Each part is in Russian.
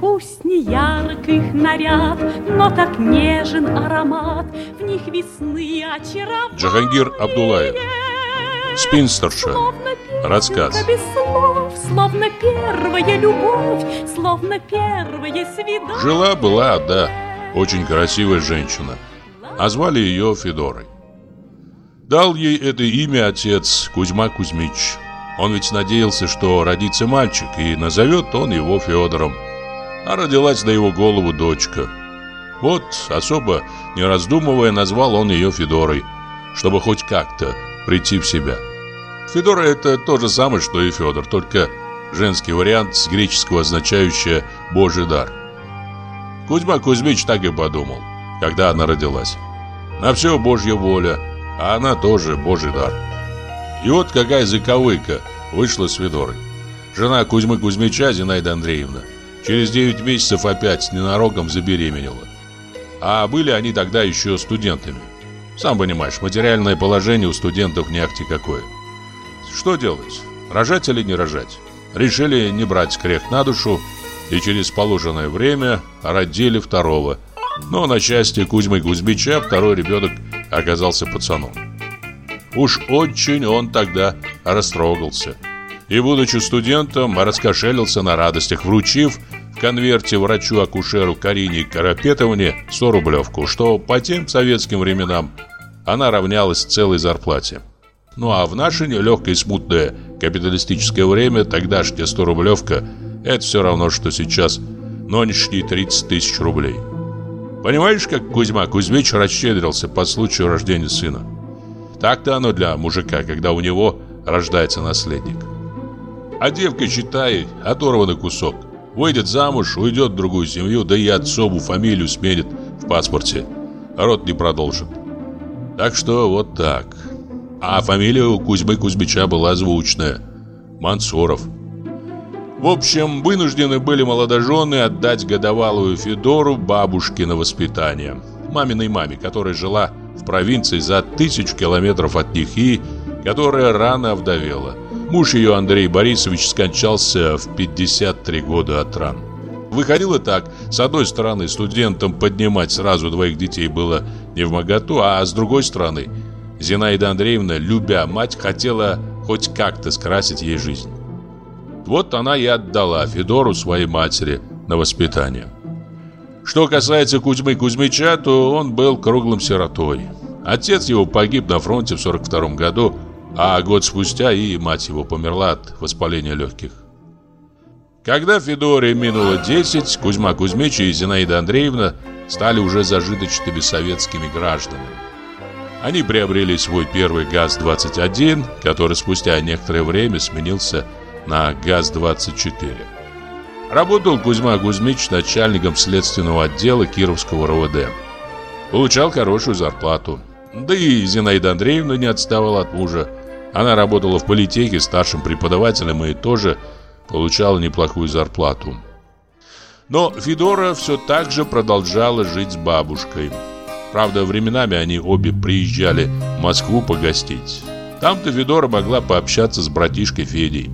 Пусть не ярк их наряд, но так нежен аромат, В них весны очарование. Джахангир Абдулаев Спинстерша Рассказ без слов, словно первая любовь, словно первое свидание. Жила-была одна очень красивая женщина, а звали ее Федорой. Дал ей это имя отец Кузьма Кузьмич. Он ведь надеялся, что родится мальчик, и назовет он его Федором. А родилась на его голову дочка. Вот, особо не раздумывая, назвал он ее Федорой, чтобы хоть как-то прийти в себя. Федора это то же самое, что и Федор, только женский вариант с греческого означающее «божий дар». Кузьма Кузьмич так и подумал, когда она родилась. На все божья воля, а она тоже божий дар. И вот какая заковыка вышла с Федорой. Жена Кузьмы Кузьмича, Зинаида Андреевна, через 9 месяцев опять ненароком забеременела. А были они тогда еще студентами. Сам понимаешь, материальное положение у студентов не ахти какое. Что делать? Рожать или не рожать? Решили не брать крех на душу и через положенное время родили второго. Но на счастье Кузьмы Кузьмича второй ребенок оказался пацаном. Уж очень он тогда растрогался. И, будучи студентом, раскошелился на радостях, вручив конверте врачу-акушеру Карине Карапетовне 100 рублевку, что по тем советским временам она равнялась целой зарплате. Ну а в наше легкое и смутное капиталистическое время тогдашняя 100-рублевка – это все равно, что сейчас нынешние 30 тысяч рублей. Понимаешь, как Кузьма Кузьмич расщедрился по случаю рождения сына? Так-то оно для мужика, когда у него рождается наследник. А девка, считай, оторванный кусок. Выйдет замуж, уйдет в другую семью, да и отцову фамилию сменит в паспорте. Род не продолжит. Так что вот так. А фамилия у Кузьмы Кузьмича была звучная – Мансуров. В общем, вынуждены были молодожены отдать годовалую Федору бабушке на воспитание. Маминой маме, которая жила в провинции за тысячу километров от них и которая рано овдовела. Муж ее, Андрей Борисович, скончался в 53 года от ран. Выходило так, с одной стороны, студентам поднимать сразу двоих детей было не в моготу, а с другой стороны – Зинаида Андреевна, любя мать, хотела хоть как-то скрасить ей жизнь. Вот она и отдала Федору своей матери на воспитание. Что касается Кузьмы Кузьмича, то он был круглым сиротой. Отец его погиб на фронте в 42 году, а год спустя и мать его померла от воспаления легких. Когда Федоре минуло 10, Кузьма Кузьмич и Зинаида Андреевна стали уже зажиточными советскими гражданами. Они приобрели свой первый ГАЗ-21, который спустя некоторое время сменился на ГАЗ-24. Работал Кузьма Кузьмич начальником следственного отдела Кировского РОВД. Получал хорошую зарплату. Да и Зинаида Андреевна не отставала от мужа. Она работала в политехе старшим преподавателем и тоже получала неплохую зарплату. Но Федора все так же продолжала жить с бабушкой – Правда, временами они обе приезжали в Москву погостить. Там-то Федора могла пообщаться с братишкой Федей.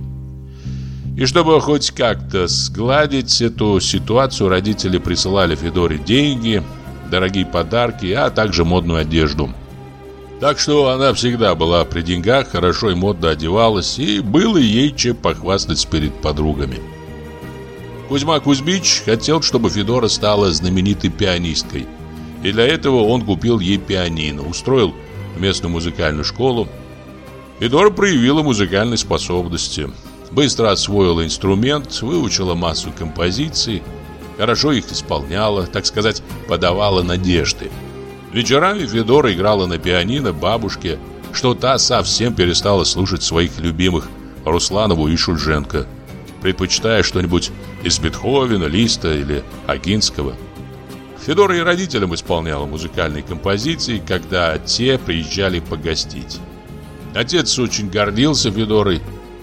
И чтобы хоть как-то сгладить эту ситуацию, родители присылали Федоре деньги, дорогие подарки, а также модную одежду. Так что она всегда была при деньгах, хорошо и модно одевалась, и было ей чем похвастать перед подругами. Кузьма Кузьмич хотел, чтобы Федора стала знаменитой пианисткой – и для этого он купил ей пианино, устроил местную музыкальную школу. Эдора проявила музыкальные способности. Быстро освоила инструмент, выучила массу композиций, хорошо их исполняла, так сказать, подавала надежды. Вечерами Федора играла на пианино бабушке, что та совсем перестала слушать своих любимых Русланову и Шульженко, предпочитая что-нибудь из Бетховена, Листа или Агинского. Федора и родителям исполняла музыкальные композиции, когда те приезжали погостить. Отец очень гордился Федорой,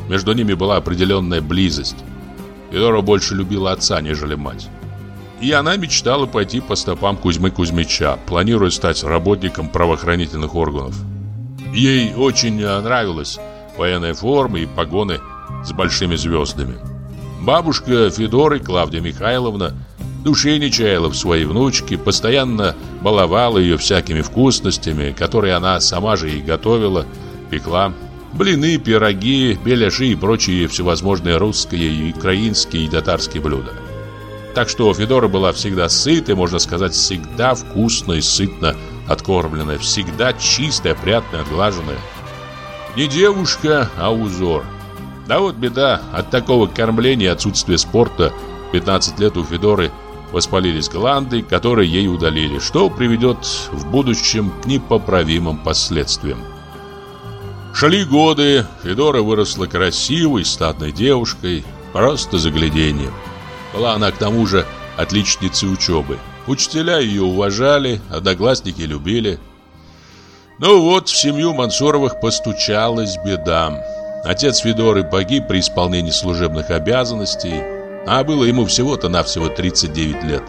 между ними была определенная близость. Федора больше любила отца, нежели мать. И она мечтала пойти по стопам Кузьмы Кузьмича, планируя стать работником правоохранительных органов. Ей очень нравилась военная форма и погоны с большими звездами. Бабушка Федоры, Клавдия Михайловна, души не чаяла в своей внучке, постоянно баловала ее всякими вкусностями, которые она сама же и готовила, пекла. Блины, пироги, беляши и прочие всевозможные русские, украинские и татарские блюда. Так что Федора была всегда сытой, можно сказать, всегда вкусно и сытно откормленная, всегда чистая, опрятная, отглаженная. Не девушка, а узор. Да вот беда, от такого кормления и отсутствия спорта 15 лет у Федоры воспалились гланды, которые ей удалили, что приведет в будущем к непоправимым последствиям. Шли годы, Федора выросла красивой, статной девушкой, просто загляденьем. Была она к тому же отличницей учебы. Учителя ее уважали, одноклассники любили. Ну вот, в семью Мансуровых постучалась беда. Отец Федоры погиб при исполнении служебных обязанностей, а было ему всего-то навсего 39 лет.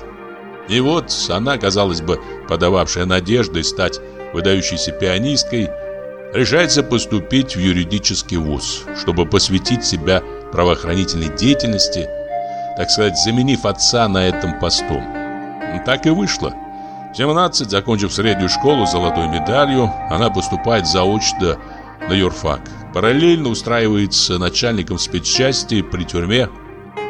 И вот она, казалось бы, подававшая надеждой стать выдающейся пианисткой, решается поступить в юридический вуз, чтобы посвятить себя правоохранительной деятельности – так сказать, заменив отца на этом посту. Так и вышло. В 17, закончив среднюю школу с золотой медалью, она поступает заочно на юрфак. Параллельно устраивается начальником спецчасти при тюрьме.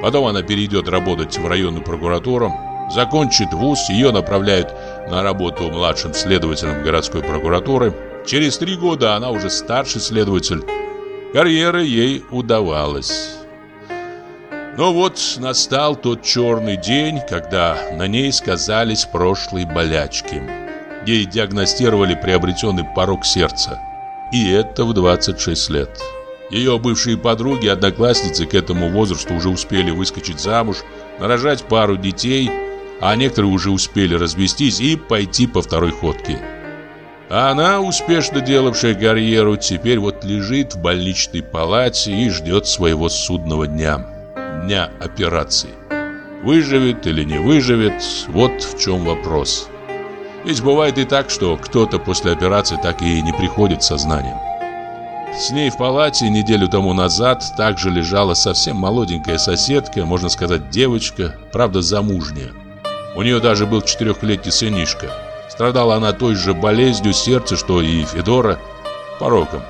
Потом она перейдет работать в районную прокуратуру. Закончит вуз, ее направляют на работу младшим следователем городской прокуратуры. Через три года она уже старший следователь. Карьера ей удавалась. Но вот настал тот черный день, когда на ней сказались прошлые болячки. Ей диагностировали приобретенный порог сердца. И это в 26 лет. Ее бывшие подруги, одноклассницы к этому возрасту уже успели выскочить замуж, нарожать пару детей, а некоторые уже успели развестись и пойти по второй ходке. А она, успешно делавшая карьеру, теперь вот лежит в больничной палате и ждет своего судного дня дня операции. Выживет или не выживет, вот в чем вопрос. Ведь бывает и так, что кто-то после операции так и не приходит в сознание. С ней в палате неделю тому назад также лежала совсем молоденькая соседка, можно сказать девочка, правда замужняя. У нее даже был четырехлетний сынишка. Страдала она той же болезнью сердца, что и Федора, пороком.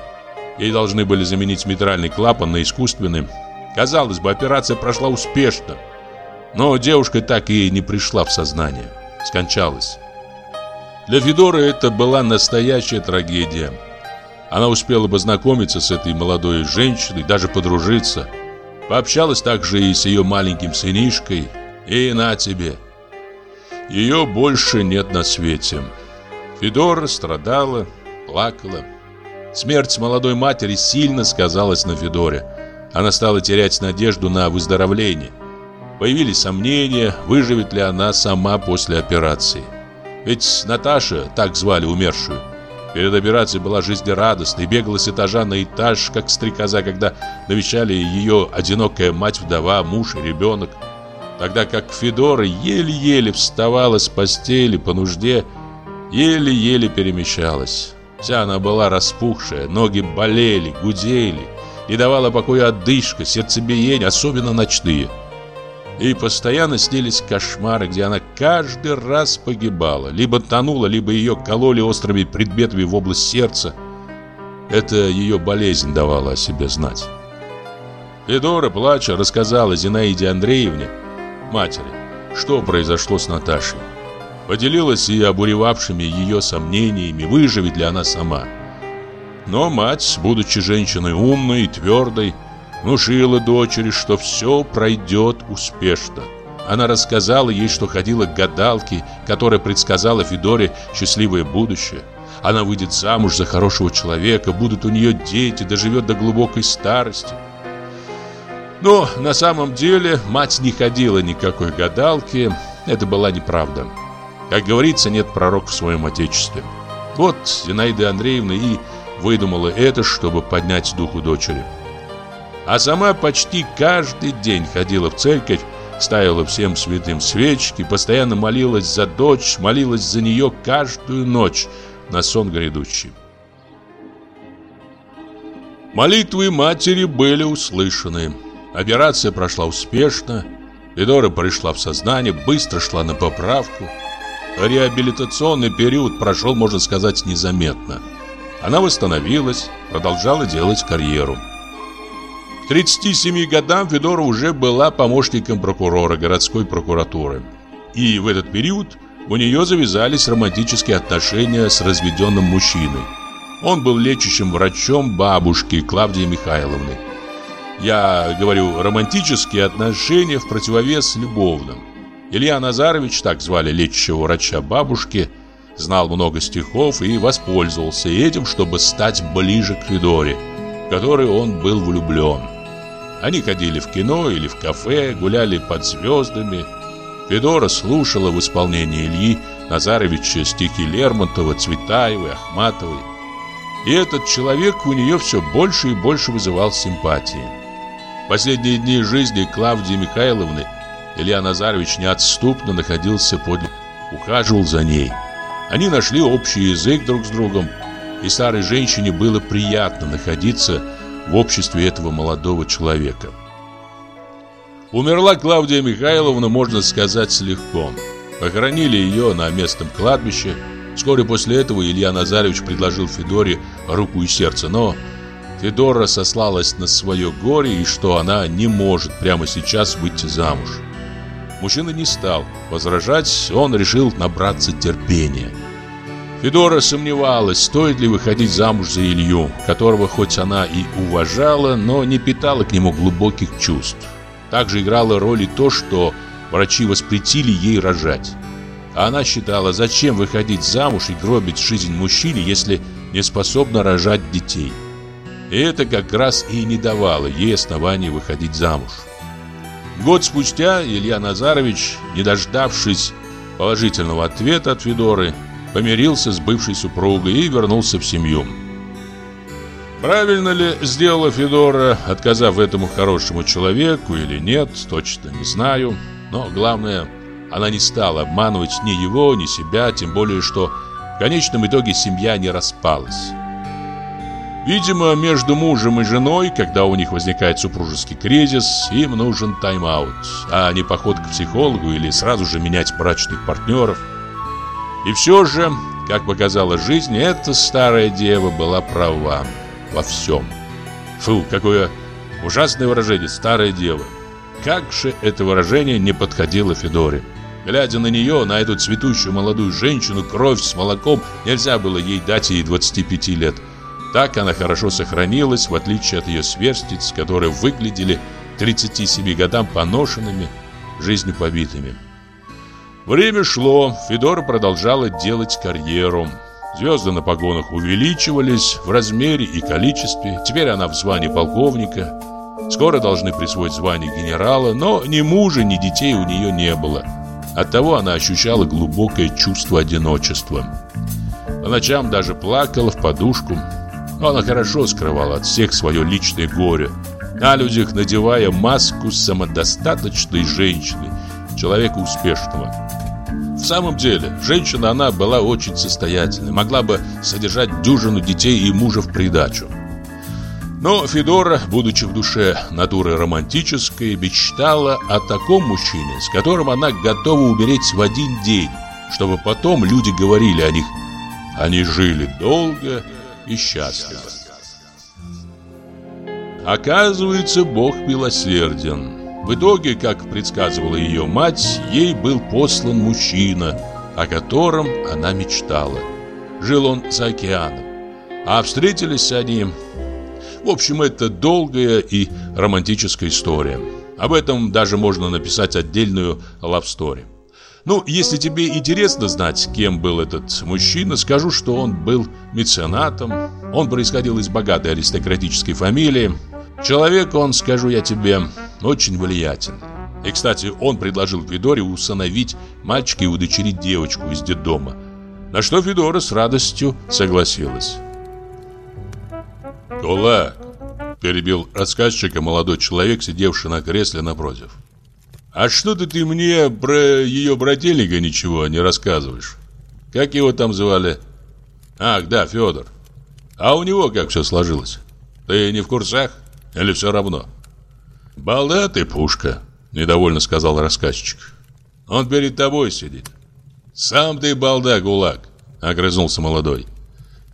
Ей должны были заменить митральный клапан на искусственный, Казалось бы, операция прошла успешно. Но девушка так и не пришла в сознание. Скончалась. Для Федора это была настоящая трагедия. Она успела познакомиться с этой молодой женщиной, даже подружиться. Пообщалась также и с ее маленьким сынишкой. И на тебе. Ее больше нет на свете. Федора страдала, плакала. Смерть молодой матери сильно сказалась на Федоре. Она стала терять надежду на выздоровление. Появились сомнения, выживет ли она сама после операции. Ведь Наташа, так звали умершую, перед операцией была жизнерадостной, бегала с этажа на этаж, как стрекоза, когда навещали ее одинокая мать-вдова, муж и ребенок. Тогда как Федора еле-еле вставала с постели по нужде, еле-еле перемещалась. Вся она была распухшая, ноги болели, гудели, не давала покоя отдышка, сердцебиение, особенно ночные. И постоянно снились кошмары, где она каждый раз погибала. Либо тонула, либо ее кололи острыми предметами в область сердца. Это ее болезнь давала о себе знать. Федора, плача, рассказала Зинаиде Андреевне, матери, что произошло с Наташей. Поделилась и обуревавшими ее сомнениями, выживет ли она сама. Но мать, будучи женщиной умной и твердой, внушила дочери, что все пройдет успешно. Она рассказала ей, что ходила к гадалке, которая предсказала Федоре счастливое будущее. Она выйдет замуж за хорошего человека, будут у нее дети, доживет до глубокой старости. Но на самом деле мать не ходила никакой гадалки, это была неправда. Как говорится, нет пророка в своем отечестве. Вот Зинаида Андреевна и выдумала это, чтобы поднять духу дочери. А сама почти каждый день ходила в церковь, ставила всем святым свечки, постоянно молилась за дочь, молилась за нее каждую ночь на сон грядущий. Молитвы матери были услышаны. Операция прошла успешно. Федора пришла в сознание, быстро шла на поправку. Реабилитационный период прошел, можно сказать, незаметно. Она восстановилась, продолжала делать карьеру. К 37 годам Федора уже была помощником прокурора городской прокуратуры. И в этот период у нее завязались романтические отношения с разведенным мужчиной. Он был лечащим врачом бабушки Клавдии Михайловны. Я говорю романтические отношения в противовес любовным. Илья Назарович, так звали лечащего врача бабушки, знал много стихов и воспользовался этим, чтобы стать ближе к Федоре, в которой он был влюблен. Они ходили в кино или в кафе, гуляли под звездами. Федора слушала в исполнении Ильи Назаровича стихи Лермонтова, Цветаевой, Ахматовой. И этот человек у нее все больше и больше вызывал симпатии. В последние дни жизни Клавдии Михайловны Илья Назарович неотступно находился под ухаживал за ней. Они нашли общий язык друг с другом, и старой женщине было приятно находиться в обществе этого молодого человека. Умерла Клавдия Михайловна, можно сказать, легко. Похоронили ее на местном кладбище – Вскоре после этого Илья Назарович предложил Федоре руку и сердце, но Федора сослалась на свое горе и что она не может прямо сейчас выйти замуж. Мужчина не стал возражать, он решил набраться терпения. Федора сомневалась, стоит ли выходить замуж за Илью, которого хоть она и уважала, но не питала к нему глубоких чувств. Также играло роль и то, что врачи воспретили ей рожать. Она считала, зачем выходить замуж и гробить жизнь мужчине, если не способна рожать детей. И это как раз и не давало ей оснований выходить замуж. Год спустя Илья Назарович, не дождавшись положительного ответа от Федоры, помирился с бывшей супругой и вернулся в семью. Правильно ли сделала Федора, отказав этому хорошему человеку или нет, точно не знаю. Но главное – она не стала обманывать ни его, ни себя, тем более, что в конечном итоге семья не распалась. Видимо, между мужем и женой, когда у них возникает супружеский кризис, им нужен тайм-аут, а не поход к психологу или сразу же менять брачных партнеров. И все же, как показала жизнь, эта старая дева была права во всем. Фу, какое ужасное выражение «старая дева». Как же это выражение не подходило Федоре. Глядя на нее, на эту цветущую молодую женщину, кровь с молоком, нельзя было ей дать ей 25 лет. Так она хорошо сохранилась, в отличие от ее сверстниц, которые выглядели 37 годам поношенными, жизнью побитыми. Время шло, Федора продолжала делать карьеру. Звезды на погонах увеличивались в размере и количестве. Теперь она в звании полковника. Скоро должны присвоить звание генерала, но ни мужа, ни детей у нее не было. Оттого она ощущала глубокое чувство одиночества. По ночам даже плакала в подушку. Она хорошо скрывала от всех свое личное горе. На людях надевая маску самодостаточной женщины, человека успешного. В самом деле, женщина она была очень состоятельной, могла бы содержать дюжину детей и мужа в придачу. Но Федора, будучи в душе натуры романтической, мечтала о таком мужчине, с которым она готова умереть в один день, чтобы потом люди говорили о них. Они жили долго и счастливо. Оказывается, Бог милосерден. В итоге, как предсказывала ее мать, ей был послан мужчина, о котором она мечтала. Жил он за океаном. А встретились они в общем, это долгая и романтическая история. Об этом даже можно написать отдельную story. Ну, если тебе интересно знать, кем был этот мужчина, скажу, что он был меценатом. Он происходил из богатой аристократической фамилии. Человек он, скажу я тебе, очень влиятельный. И, кстати, он предложил Федоре усыновить мальчика и удочерить девочку из детдома. На что Федора с радостью согласилась. «Кулак!» – перебил рассказчика молодой человек, сидевший на кресле напротив. «А что-то ты мне про ее брательника ничего не рассказываешь? Как его там звали?» «Ах, да, Федор. А у него как все сложилось? Ты не в курсах? Или все равно?» «Балда ты, пушка», — недовольно сказал рассказчик. «Он перед тобой сидит». «Сам ты балда, гулаг», — огрызнулся молодой.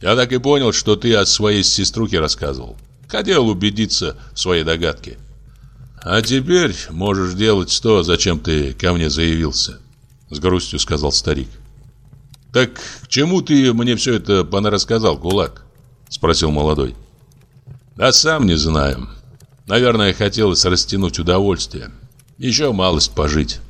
«Я так и понял, что ты о своей сеструхе рассказывал. Хотел убедиться в своей догадке». «А теперь можешь делать то, зачем ты ко мне заявился», — с грустью сказал старик. «Так к чему ты мне все это понарассказал, кулак?» — спросил молодой. «Да сам не знаю. Наверное, хотелось растянуть удовольствие. Еще малость пожить».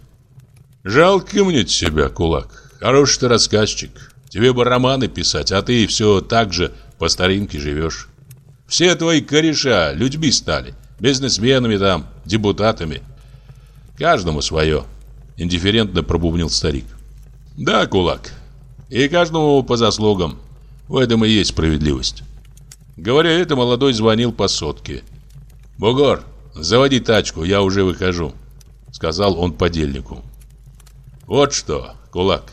«Жалко мне тебя, кулак. Хороший ты рассказчик. Тебе бы романы писать, а ты все так же по старинке живешь. Все твои кореша людьми стали, бизнесменами там, депутатами. Каждому свое», — индифферентно пробубнил старик. «Да, кулак, и каждому по заслугам. В этом и есть справедливость. Говоря это, молодой звонил по сотке. «Бугор, заводи тачку, я уже выхожу», — сказал он подельнику. «Вот что, кулак,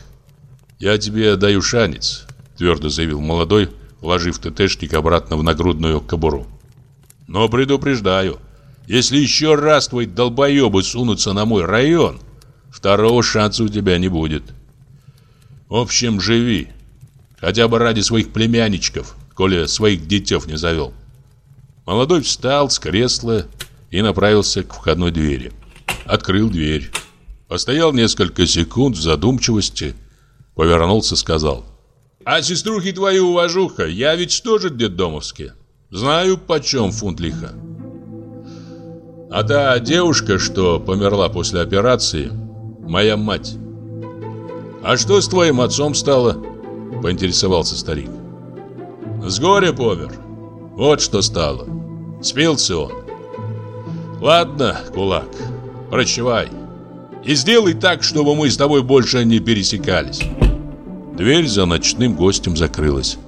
я тебе даю шанец», — твердо заявил молодой, вложив ТТшник обратно в нагрудную кобуру. «Но предупреждаю, если еще раз твои долбоебы сунутся на мой район, второго шанса у тебя не будет». В общем, живи. Хотя бы ради своих племянничков, коли своих детев не завел. Молодой встал с кресла и направился к входной двери. Открыл дверь. Постоял несколько секунд в задумчивости, повернулся, сказал. «А сеструхи твои, уважуха, я ведь тоже детдомовский. Знаю, почем фунт лиха». А та девушка, что померла после операции, моя мать. «А что с твоим отцом стало?» – поинтересовался старик. «С горя помер. Вот что стало. Спился он. Ладно, кулак, прощавай. И сделай так, чтобы мы с тобой больше не пересекались». Дверь за ночным гостем закрылась.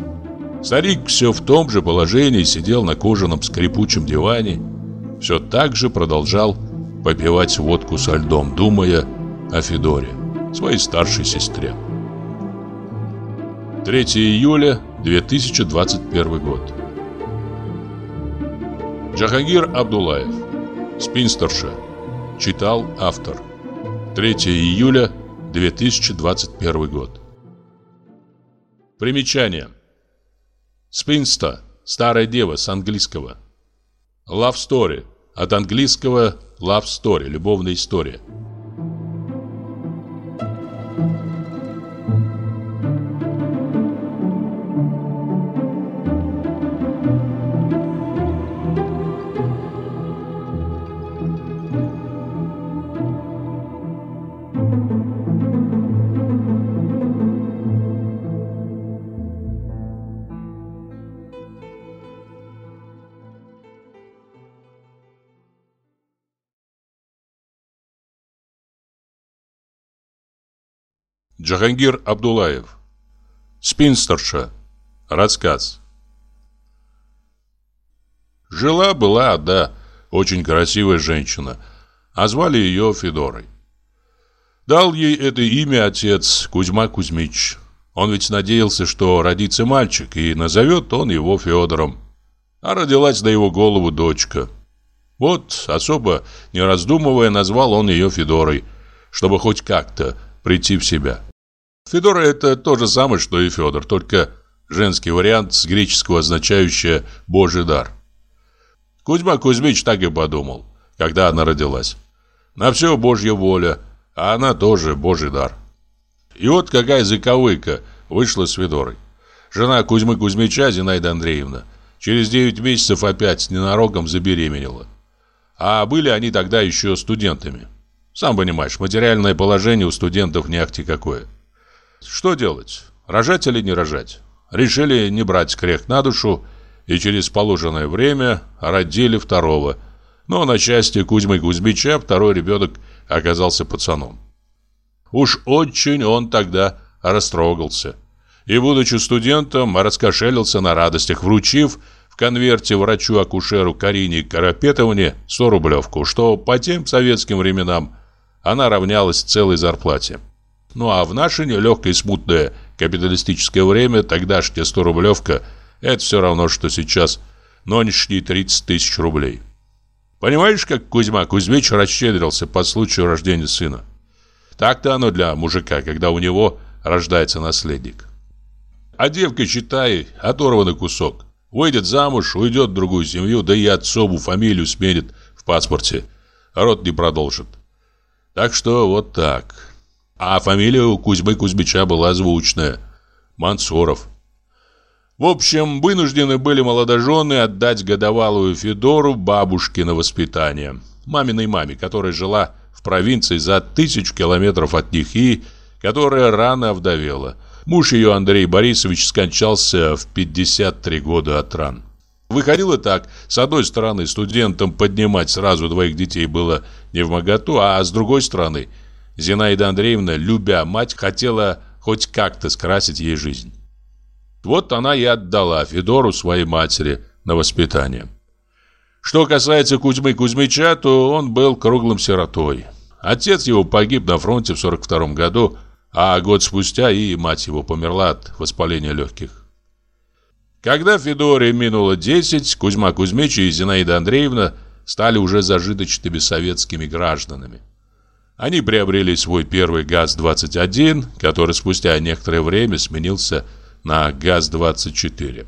Старик все в том же положении сидел на кожаном скрипучем диване, все так же продолжал попивать водку со льдом, думая о Федоре своей старшей сестре. 3 июля 2021 год. Джахангир Абдулаев. Спинстерша. Читал автор. 3 июля 2021 год. Примечание. Спинста. Старая дева с английского. Love Story. От английского Love Story. Любовная история. Джахангир Абдулаев. Спинстерша. Рассказ. Жила-была одна очень красивая женщина, а звали ее Федорой. Дал ей это имя отец Кузьма Кузьмич. Он ведь надеялся, что родится мальчик, и назовет он его Федором. А родилась на его голову дочка. Вот, особо не раздумывая, назвал он ее Федорой, чтобы хоть как-то прийти в себя. Федора это то же самое, что и Федор, только женский вариант с греческого означающее «божий дар». Кузьма Кузьмич так и подумал, когда она родилась. На все божья воля, а она тоже божий дар. И вот какая заковыка вышла с Федорой. Жена Кузьмы Кузьмича, Зинаида Андреевна, через 9 месяцев опять ненароком забеременела. А были они тогда еще студентами. Сам понимаешь, материальное положение у студентов не ахти какое. Что делать? Рожать или не рожать? Решили не брать крех на душу и через положенное время родили второго. Но на счастье Кузьмы Кузьмича второй ребенок оказался пацаном. Уж очень он тогда растрогался. И, будучи студентом, раскошелился на радостях, вручив в конверте врачу-акушеру Карине Карапетовне 100 рублевку, что по тем советским временам она равнялась целой зарплате. Ну а в наше нелегкое и смутное капиталистическое время тогдашняя 100-рублевка – это все равно, что сейчас нынешние 30 тысяч рублей. Понимаешь, как Кузьма Кузьмич расщедрился по случаю рождения сына? Так-то оно для мужика, когда у него рождается наследник. А девка, считай, оторванный кусок. Выйдет замуж, уйдет в другую семью, да и отцову фамилию сменит в паспорте. Род не продолжит. Так что вот так. А фамилия у Кузьмы Кузьмича была звучная. Мансуров. В общем, вынуждены были молодожены отдать годовалую Федору бабушке на воспитание. Маминой маме, которая жила в провинции за тысячу километров от них и которая рано овдовела. Муж ее, Андрей Борисович, скончался в 53 года от ран. Выходило так. С одной стороны, студентам поднимать сразу двоих детей было не в моготу, а с другой стороны, Зинаида Андреевна, любя мать, хотела хоть как-то скрасить ей жизнь. Вот она и отдала Федору своей матери на воспитание. Что касается Кузьмы Кузьмича, то он был круглым сиротой. Отец его погиб на фронте в 42 году, а год спустя и мать его померла от воспаления легких. Когда Федоре минуло 10, Кузьма Кузьмич и Зинаида Андреевна стали уже зажиточными советскими гражданами. Они приобрели свой первый ГАЗ-21, который спустя некоторое время сменился на ГАЗ-24.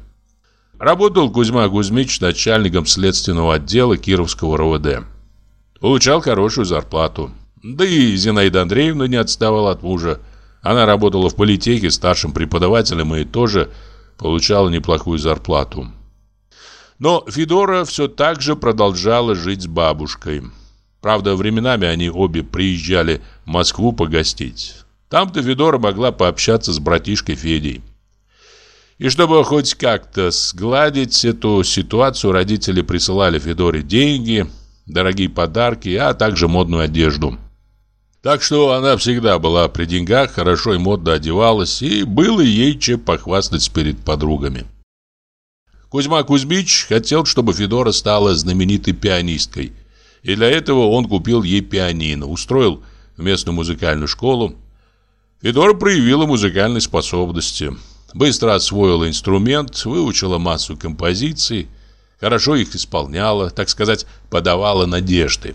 Работал Кузьма Кузьмич начальником следственного отдела Кировского РОВД. Получал хорошую зарплату. Да и Зинаида Андреевна не отставала от мужа. Она работала в политехе старшим преподавателем и тоже получала неплохую зарплату. Но Федора все так же продолжала жить с бабушкой. Правда, временами они обе приезжали в Москву погостить. Там-то Федора могла пообщаться с братишкой Федей. И чтобы хоть как-то сгладить эту ситуацию, родители присылали Федоре деньги, дорогие подарки, а также модную одежду. Так что она всегда была при деньгах, хорошо и модно одевалась, и было ей чем похвастать перед подругами. Кузьма Кузьмич хотел, чтобы Федора стала знаменитой пианисткой. И для этого он купил ей пианино, устроил в местную музыкальную школу. Федора проявила музыкальные способности. Быстро освоила инструмент, выучила массу композиций, хорошо их исполняла, так сказать, подавала надежды.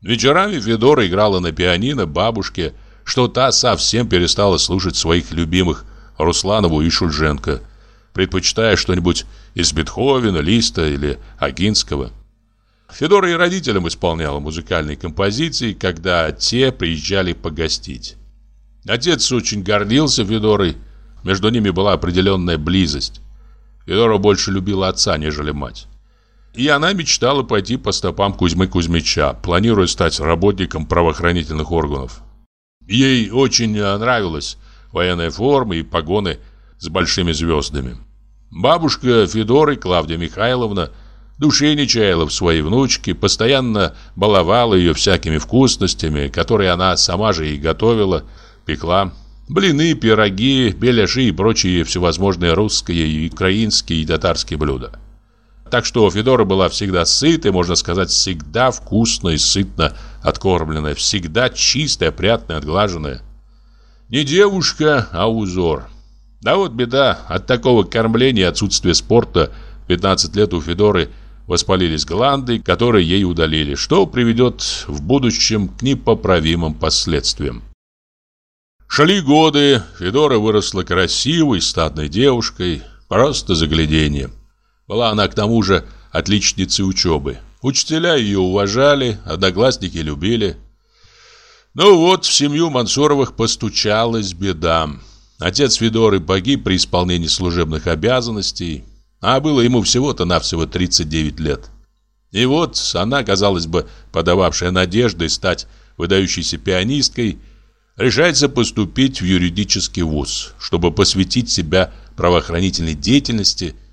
Вечерами Федора играла на пианино бабушке, что та совсем перестала слушать своих любимых Русланову и Шульженко, предпочитая что-нибудь из Бетховена, Листа или Агинского. Федора и родителям исполняла музыкальные композиции, когда те приезжали погостить. Отец очень гордился Федорой, между ними была определенная близость. Федора больше любила отца, нежели мать. И она мечтала пойти по стопам Кузьмы Кузьмича, планируя стать работником правоохранительных органов. Ей очень нравилась военная форма и погоны с большими звездами. Бабушка Федоры, Клавдия Михайловна, души не чаяла в своей внучке, постоянно баловала ее всякими вкусностями, которые она сама же и готовила, пекла. Блины, пироги, беляши и прочие всевозможные русские, украинские и татарские блюда. Так что Федора была всегда сытой, можно сказать, всегда вкусно и сытно откормленная, всегда чистая, опрятная, отглаженная. Не девушка, а узор. Да вот беда, от такого кормления и отсутствия спорта 15 лет у Федоры воспалились гланды, которые ей удалили, что приведет в будущем к непоправимым последствиям. Шли годы, Федора выросла красивой, статной девушкой, просто загляденье. Была она к тому же отличницей учебы. Учителя ее уважали, одноклассники любили. Ну вот, в семью Мансуровых постучалась беда. Отец Федоры погиб при исполнении служебных обязанностей, а было ему всего-то навсего 39 лет. И вот она, казалось бы, подававшая надежды стать выдающейся пианисткой, решается поступить в юридический вуз, чтобы посвятить себя правоохранительной деятельности –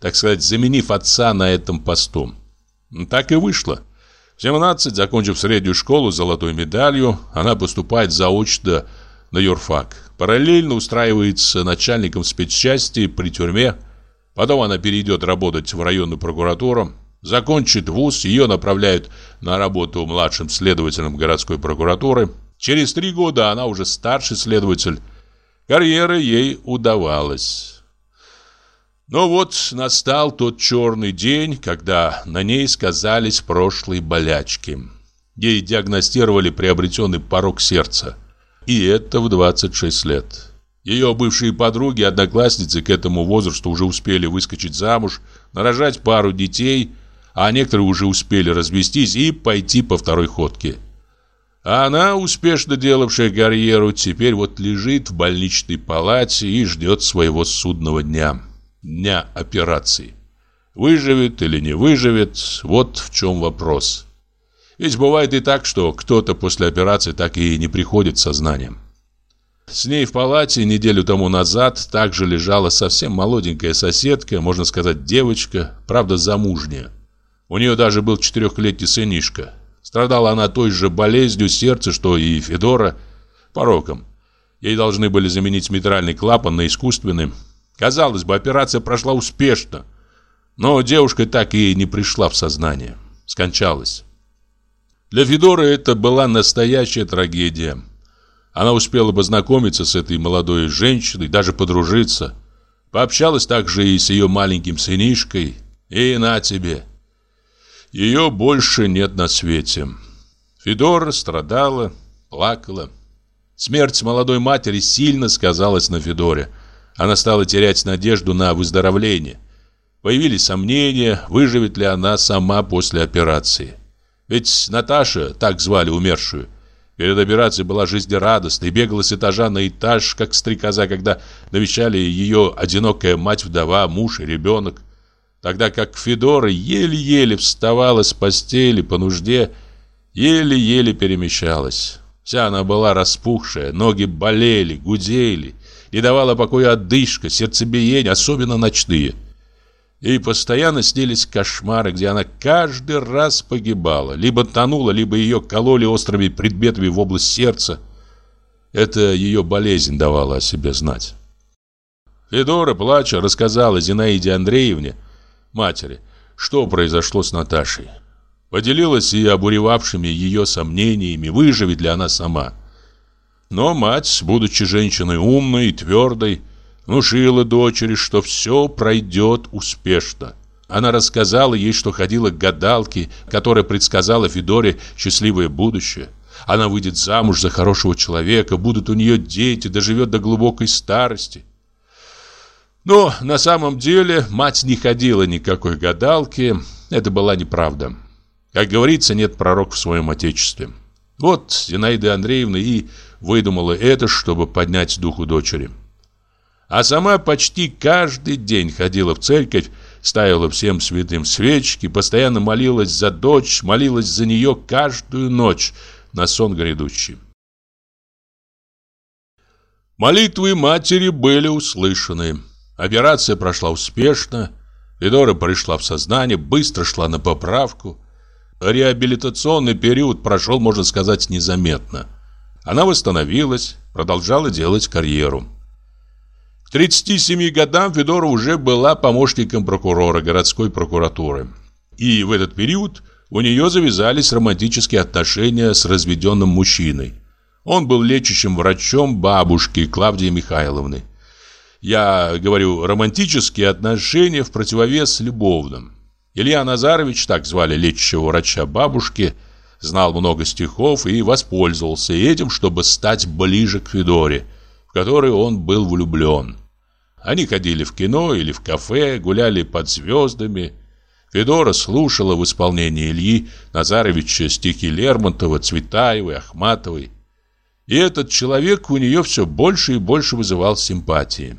так сказать, заменив отца на этом посту. Так и вышло. В 17, закончив среднюю школу с золотой медалью, она поступает заочно на юрфак. Параллельно устраивается начальником спецчасти при тюрьме. Потом она перейдет работать в районную прокуратуру. Закончит вуз, ее направляют на работу младшим следователем городской прокуратуры. Через три года она уже старший следователь. Карьера ей удавалась. Но вот настал тот черный день, когда на ней сказались прошлые болячки. Ей диагностировали приобретенный порог сердца. И это в 26 лет. Ее бывшие подруги, одноклассницы к этому возрасту уже успели выскочить замуж, нарожать пару детей, а некоторые уже успели развестись и пойти по второй ходке. А она, успешно делавшая карьеру, теперь вот лежит в больничной палате и ждет своего судного дня дня операции. Выживет или не выживет, вот в чем вопрос. Ведь бывает и так, что кто-то после операции так и не приходит в сознание. С ней в палате неделю тому назад также лежала совсем молоденькая соседка, можно сказать девочка, правда замужняя. У нее даже был четырехлетний сынишка. Страдала она той же болезнью сердца, что и Федора, пороком. Ей должны были заменить митральный клапан на искусственный, Казалось бы, операция прошла успешно. Но девушка так и не пришла в сознание. Скончалась. Для Федора это была настоящая трагедия. Она успела познакомиться с этой молодой женщиной, даже подружиться. Пообщалась также и с ее маленьким сынишкой. И на тебе. Ее больше нет на свете. Федора страдала, плакала. Смерть молодой матери сильно сказалась на Федоре. Она стала терять надежду на выздоровление. Появились сомнения, выживет ли она сама после операции. Ведь Наташа, так звали умершую, перед операцией была жизнерадостной, бегала с этажа на этаж, как стрекоза, когда навещали ее одинокая мать-вдова, муж и ребенок. Тогда как Федора еле-еле вставала с постели по нужде, еле-еле перемещалась. Вся она была распухшая, ноги болели, гудели, не давала покоя отдышка, сердцебиение, особенно ночные. И постоянно снились кошмары, где она каждый раз погибала. Либо тонула, либо ее кололи острыми предметами в область сердца. Это ее болезнь давала о себе знать. Федора, плача, рассказала Зинаиде Андреевне, матери, что произошло с Наташей. Поделилась и обуревавшими ее сомнениями, выживет ли она сама. Но мать, будучи женщиной умной и твердой, внушила дочери, что все пройдет успешно. Она рассказала ей, что ходила к гадалке, которая предсказала Федоре счастливое будущее. Она выйдет замуж за хорошего человека, будут у нее дети, доживет до глубокой старости. Но на самом деле мать не ходила никакой гадалки, это была неправда. Как говорится, нет пророк в своем отечестве. Вот Зинаида Андреевна и выдумала это, чтобы поднять духу дочери. А сама почти каждый день ходила в церковь, ставила всем святым свечки, постоянно молилась за дочь, молилась за нее каждую ночь на сон грядущий. Молитвы матери были услышаны. Операция прошла успешно. Федора пришла в сознание, быстро шла на поправку. Реабилитационный период прошел, можно сказать, незаметно. Она восстановилась, продолжала делать карьеру. К 37 годам Федора уже была помощником прокурора городской прокуратуры. И в этот период у нее завязались романтические отношения с разведенным мужчиной. Он был лечащим врачом бабушки Клавдии Михайловны. Я говорю романтические отношения в противовес любовным. Илья Назарович, так звали лечащего врача бабушки, знал много стихов и воспользовался этим, чтобы стать ближе к Федоре, в которой он был влюблен. Они ходили в кино или в кафе, гуляли под звездами. Федора слушала в исполнении Ильи Назаровича стихи Лермонтова, Цветаевой, Ахматовой. И этот человек у нее все больше и больше вызывал симпатии.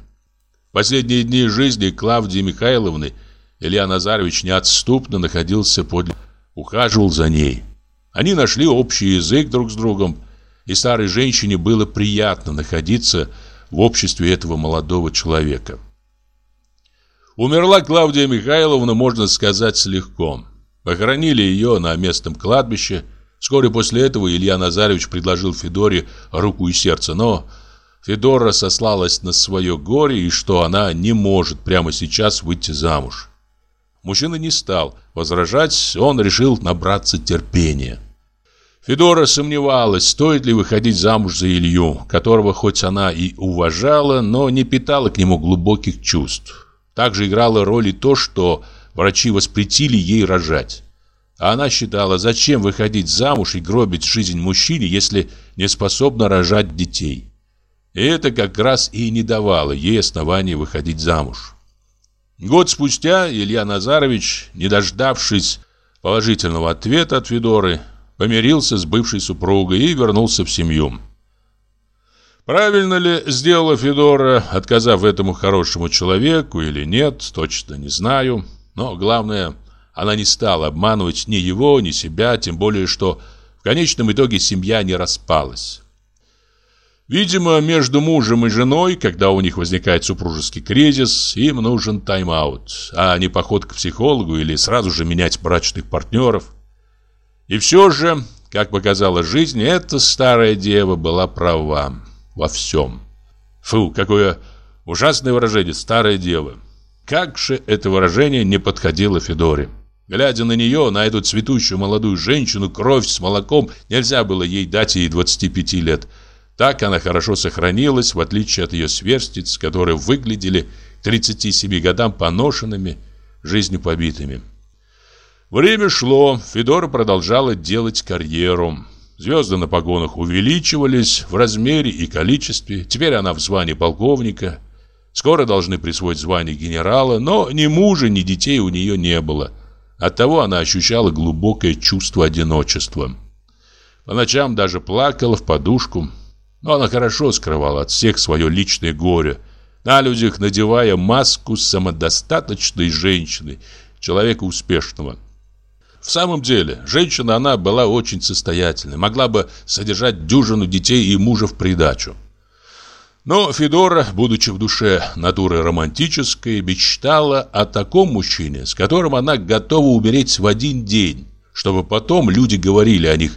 В последние дни жизни Клавдии Михайловны Илья Назарович неотступно находился подле, ухаживал за ней. Они нашли общий язык друг с другом, и старой женщине было приятно находиться в обществе этого молодого человека. Умерла Клавдия Михайловна, можно сказать, легко. Похоронили ее на местном кладбище. Вскоре после этого Илья Назарович предложил Федоре руку и сердце, но Федора сослалась на свое горе и что она не может прямо сейчас выйти замуж. Мужчина не стал возражать, он решил набраться терпения. Федора сомневалась, стоит ли выходить замуж за Илью, которого хоть она и уважала, но не питала к нему глубоких чувств. Также играло роль и то, что врачи воспретили ей рожать. А она считала, зачем выходить замуж и гробить жизнь мужчине, если не способна рожать детей. И это как раз и не давало ей оснований выходить замуж. Год спустя Илья Назарович, не дождавшись положительного ответа от Федоры, помирился с бывшей супругой и вернулся в семью. Правильно ли сделала Федора, отказав этому хорошему человеку или нет, точно не знаю. Но главное, она не стала обманывать ни его, ни себя, тем более, что в конечном итоге семья не распалась. Видимо, между мужем и женой, когда у них возникает супружеский кризис, им нужен тайм-аут, а не поход к психологу или сразу же менять брачных партнеров. И все же, как показала жизнь, эта старая дева была права во всем. Фу, какое ужасное выражение «старая дева». Как же это выражение не подходило Федоре. Глядя на нее, на эту цветущую молодую женщину, кровь с молоком, нельзя было ей дать ей 25 лет – так она хорошо сохранилась, в отличие от ее сверстниц, которые выглядели к 37 годам поношенными, жизнью побитыми. Время шло, Федора продолжала делать карьеру. Звезды на погонах увеличивались в размере и количестве. Теперь она в звании полковника. Скоро должны присвоить звание генерала, но ни мужа, ни детей у нее не было. Оттого она ощущала глубокое чувство одиночества. По ночам даже плакала в подушку, но она хорошо скрывала от всех свое личное горе, на людях надевая маску самодостаточной женщины, человека успешного. В самом деле, женщина она была очень состоятельной, могла бы содержать дюжину детей и мужа в придачу. Но Федора, будучи в душе натуры романтической, мечтала о таком мужчине, с которым она готова умереть в один день, чтобы потом люди говорили о них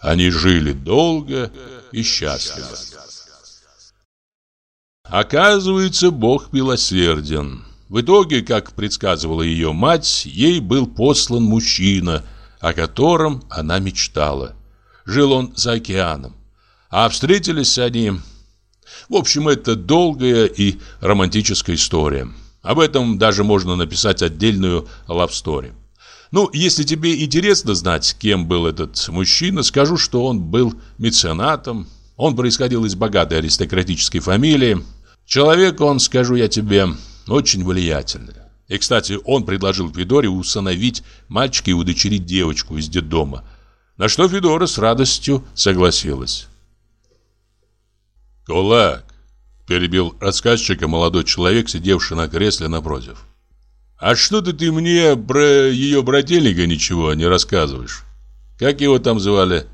«они жили долго и счастлива. Оказывается, Бог милосерден. В итоге, как предсказывала ее мать, ей был послан мужчина, о котором она мечтала. Жил он за океаном. А встретились они... В общем, это долгая и романтическая история. Об этом даже можно написать отдельную лавстори. Ну, если тебе интересно знать, кем был этот мужчина, скажу, что он был меценатом. Он происходил из богатой аристократической фамилии. Человек он, скажу я тебе, очень влиятельный. И, кстати, он предложил Федоре усыновить мальчика и удочерить девочку из детдома. На что Федора с радостью согласилась. «Кулак!» – перебил рассказчика молодой человек, сидевший на кресле напротив. А что-то ты мне про ее брательника ничего не рассказываешь. Как его там звали?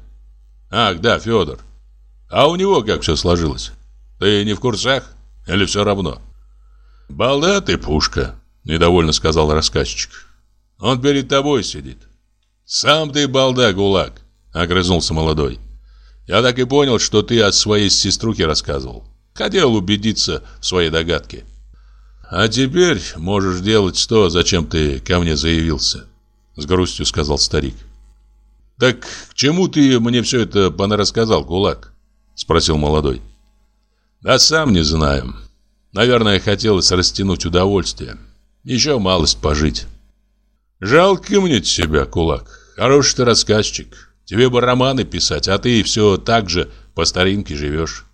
Ах, да, Федор. А у него как все сложилось? Ты не в курсах? Или все равно? Балда пушка, недовольно сказал рассказчик. Он перед тобой сидит. Сам ты балда, гулаг, огрызнулся молодой. Я так и понял, что ты от своей сеструхи рассказывал. Хотел убедиться в своей догадке. «А теперь можешь делать то, зачем ты ко мне заявился», — с грустью сказал старик. «Так к чему ты мне все это понарассказал, кулак?» — спросил молодой. «Да сам не знаю. Наверное, хотелось растянуть удовольствие. Еще малость пожить». «Жалко мне тебя, кулак. Хороший ты рассказчик. Тебе бы романы писать, а ты все так же по старинке живешь.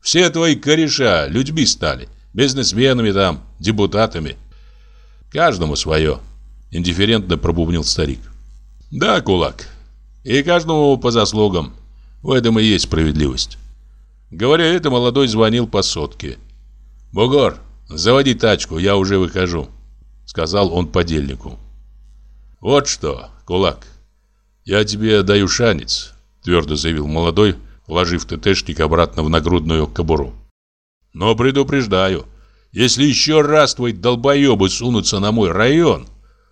Все твои кореша людьми стали бизнесменами там, депутатами. Каждому свое, индифферентно пробубнил старик. Да, кулак, и каждому по заслугам. В этом и есть справедливость. Говоря это, молодой звонил по сотке. «Бугор, заводи тачку, я уже выхожу», — сказал он подельнику. «Вот что, кулак, я тебе даю шанец», — твердо заявил молодой, вложив ТТшник обратно в нагрудную кобуру. Но предупреждаю, если еще раз твои долбоебы сунутся на мой район,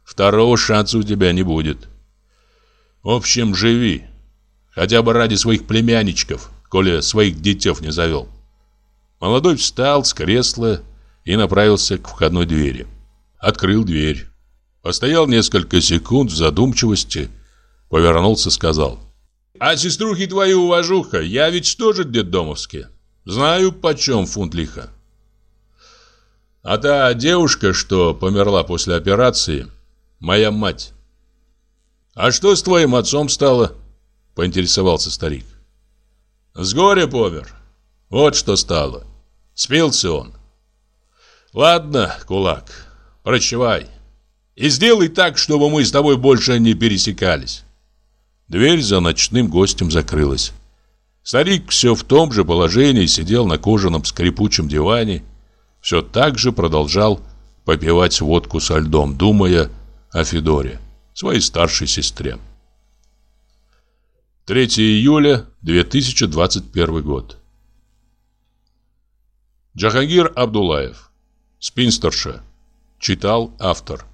второго шанса у тебя не будет. В общем, живи. Хотя бы ради своих племянничков, коли своих детев не завел. Молодой встал с кресла и направился к входной двери. Открыл дверь. Постоял несколько секунд в задумчивости, повернулся, сказал. «А сеструхи твои, уважуха, я ведь тоже детдомовский. Знаю, почем фунт лиха. А та девушка, что померла после операции, моя мать. А что с твоим отцом стало? Поинтересовался старик. С горя помер. Вот что стало. Спился он. Ладно, кулак, прощавай. И сделай так, чтобы мы с тобой больше не пересекались. Дверь за ночным гостем закрылась. Старик все в том же положении сидел на кожаном скрипучем диване, все так же продолжал попивать водку со льдом, думая о Федоре, своей старшей сестре. 3 июля 2021 год. Джахангир Абдулаев. Спинстерша. Читал автор.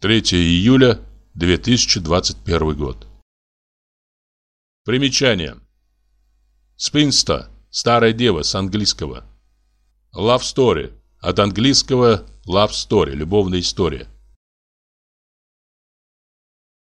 3 июля 2021 год. Примечание. Спинста. Старая дева с английского. Love Story. От английского Love Story. Любовная история.